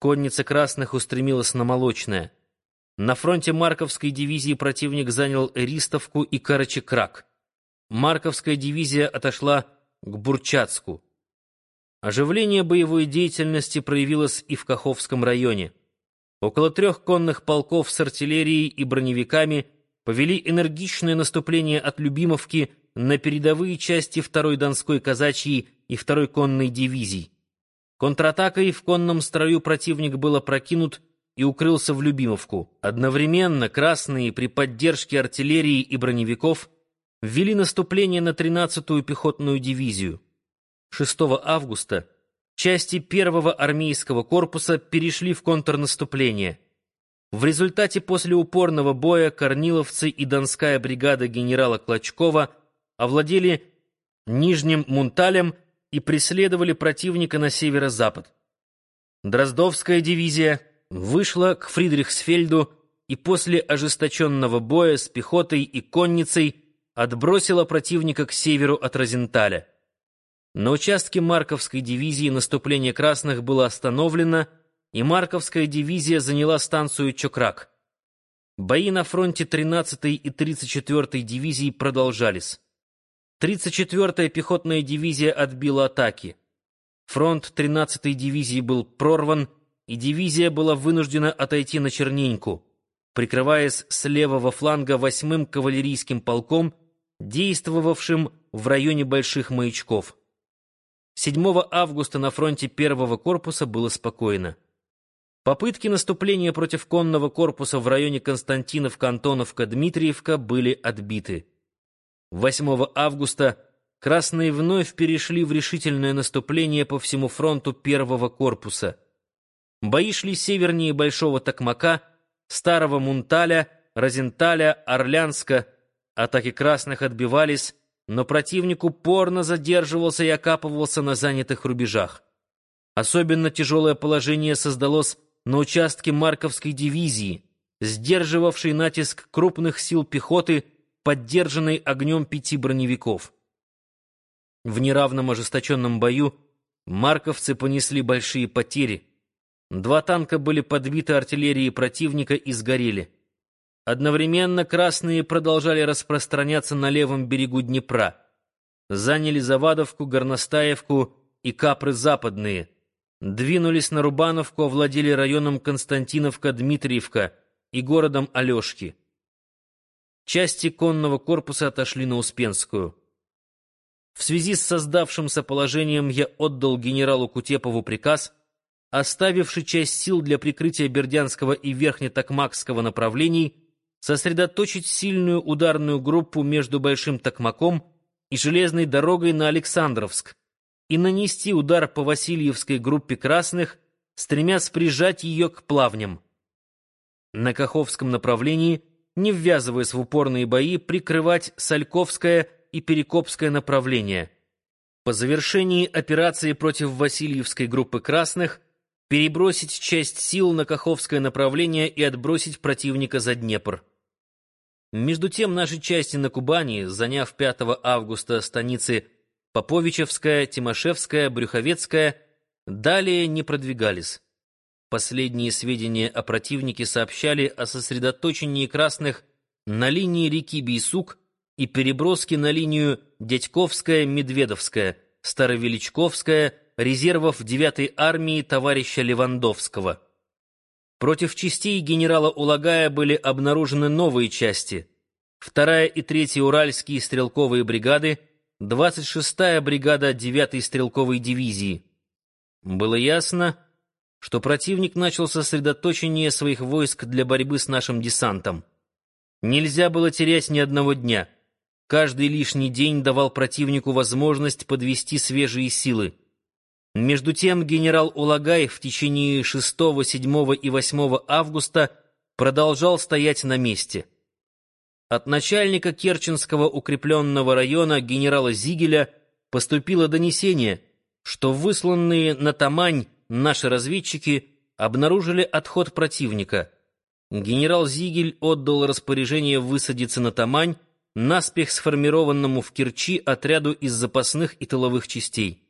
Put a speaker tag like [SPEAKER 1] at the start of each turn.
[SPEAKER 1] Конница красных устремилась на Молочное. На фронте Марковской дивизии противник занял Ристовку и Карачекрак. Марковская дивизия отошла к Бурчатску. Оживление боевой деятельности проявилось и в Каховском районе. Около трех конных полков с артиллерией и броневиками повели энергичное наступление от Любимовки на передовые части второй Донской казачьей и второй конной дивизий. Контратакой в конном строю противник был опрокинут и укрылся в Любимовку. Одновременно красные при поддержке артиллерии и броневиков ввели наступление на 13-ю пехотную дивизию. 6 августа части первого армейского корпуса перешли в контрнаступление. В результате после упорного боя корниловцы и донская бригада генерала Клочкова овладели Нижним Мунталем и преследовали противника на северо-запад. Дроздовская дивизия вышла к Фридрихсфельду и после ожесточенного боя с пехотой и конницей отбросила противника к северу от Розенталя. На участке Марковской дивизии наступление красных было остановлено, и Марковская дивизия заняла станцию Чокрак. Бои на фронте 13-й и 34-й дивизий продолжались. 34-я пехотная дивизия отбила атаки. Фронт 13-й дивизии был прорван, и дивизия была вынуждена отойти на Черненьку, прикрываясь с левого фланга 8-м кавалерийским полком, действовавшим в районе Больших Маячков. 7 августа на фронте первого корпуса было спокойно. Попытки наступления против конного корпуса в районе Константинов-Кантоновка-Дмитриевка были отбиты. 8 августа красные вновь перешли в решительное наступление по всему фронту первого корпуса. Бои шли севернее Большого Токмака, Старого Мунталя, Розенталя, Орлянска. Атаки красных отбивались, но противник упорно задерживался и окапывался на занятых рубежах. Особенно тяжелое положение создалось на участке Марковской дивизии, сдерживавшей натиск крупных сил пехоты, поддержанной огнем пяти броневиков. В неравном ожесточенном бою марковцы понесли большие потери. Два танка были подбиты артиллерией противника и сгорели. Одновременно красные продолжали распространяться на левом берегу Днепра. Заняли Завадовку, Горностаевку и Капры Западные. Двинулись на Рубановку, овладели районом Константиновка-Дмитриевка и городом Алешки. Части конного корпуса отошли на Успенскую. В связи с создавшимся положением я отдал генералу Кутепову приказ, оставивший часть сил для прикрытия Бердянского и Верхнетокмакского направлений, сосредоточить сильную ударную группу между Большим Токмаком и железной дорогой на Александровск и нанести удар по Васильевской группе красных, стремясь прижать ее к плавням. На Каховском направлении, не ввязываясь в упорные бои, прикрывать Сальковское и Перекопское направление. По завершении операции против Васильевской группы красных перебросить часть сил на Каховское направление и отбросить противника за Днепр. Между тем наши части на Кубани, заняв 5 августа станицы Поповичевская, Тимошевская, Брюховецкая, далее не продвигались. Последние сведения о противнике сообщали о сосредоточении красных на линии реки Бейсук и переброске на линию Дядьковская-Медведовская, Старовеличковская, резервов 9-й армии товарища Левандовского. Против частей генерала Улагая были обнаружены новые части. Вторая и третья Уральские стрелковые бригады, 26-я бригада 9-й стрелковой дивизии. Было ясно, что противник начал сосредоточение своих войск для борьбы с нашим десантом. Нельзя было терять ни одного дня. Каждый лишний день давал противнику возможность подвести свежие силы. Между тем генерал Улагай в течение 6, 7 и 8 августа продолжал стоять на месте. От начальника Керченского укрепленного района генерала Зигеля поступило донесение, что высланные на Тамань наши разведчики обнаружили отход противника. Генерал Зигель отдал распоряжение высадиться на Тамань наспех сформированному в Керчи отряду из запасных и тыловых частей.